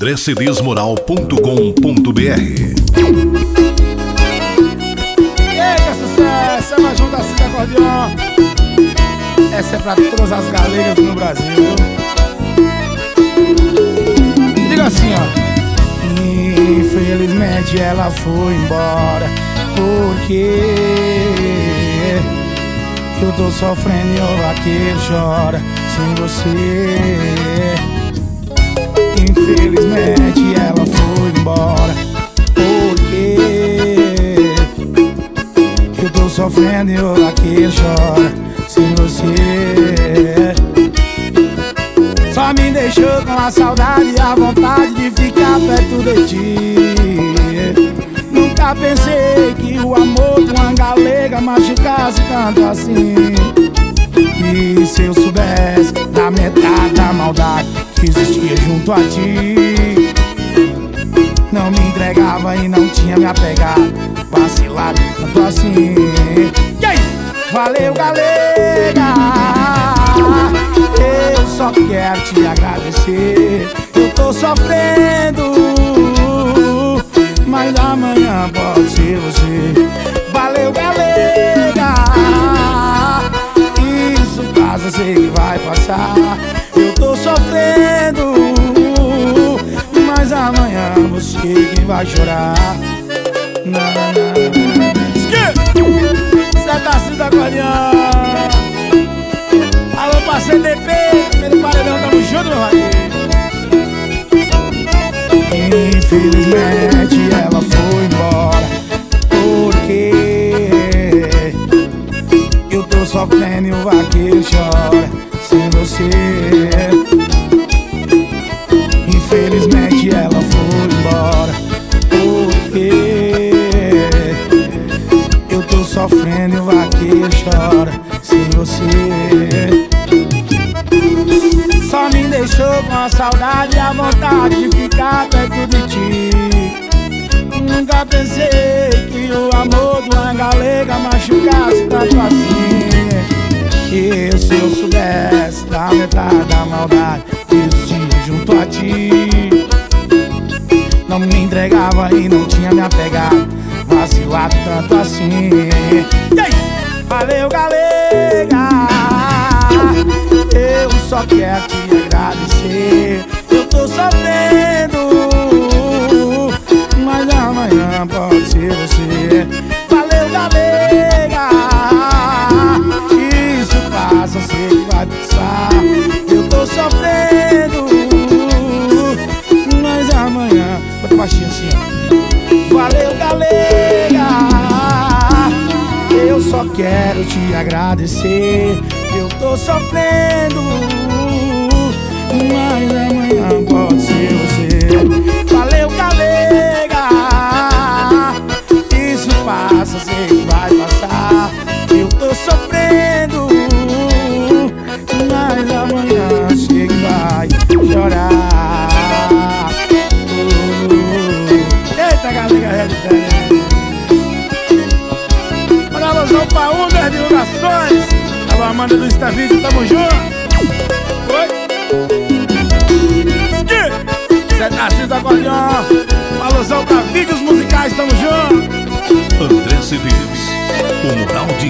andrecedesmoral.com.br Eita, sucesso! É mais junto assim de acordeon. Essa é pra todas as galeras no Brasil. Diga assim, ó. Infelizmente ela foi embora. Porque eu tô sofrendo e o vaqueiro chora sem você. Sofrendo e o vaqueiro chora sem você. Só me deixou com a saudade e a vontade de ficar perto de ti. Nunca pensei que o amor de uma galega machucasse tanto assim. E se eu soubesse da metade da maldade que existia junto a ti, não me entregava e não tinha me apegado, vacilado tanto assim. Valeu, galega! Eu só quero te agradecer. Eu tô sofrendo, mas amanhã pode ser você. Valeu, galega! Isso passa, sei que vai passar. Eu tô sofrendo, mas amanhã você que vai chorar. CDP, primeiro paredão, tamo junto, meu rainha. Infelizmente ela foi embora Porque Eu tô sofrendo e o vaqueiro chora Sem você Infelizmente ela foi embora Porque Eu tô sofrendo e o vaqueiro chora Sem você só me deixou com a saudade e a vontade de ficar perto de ti. Nunca pensei que o amor de uma galega machucasse tanto assim. E se eu soubesse da metade da maldade que existia junto a ti, não me entregava e não tinha me apegado, vacilado tanto assim. Valeu, galega! Só quero te agradecer. Eu tô sofrendo, mas amanhã pode ser você. Valeu, galega. Isso passa, sei vai passar. Eu tô sofrendo, mas amanhã. Bota baixinho assim. Valeu, galega. Eu só quero te agradecer. Eu tô sofrendo, mas amanhã pode ser você. Valeu, galega. Isso passa, sei Alô, Amanda do Instavídeo, tamo junto. Oi. Zé do Acordeon. Alusão pra vídeos musicais, tamo junto. André Cedês, o mural de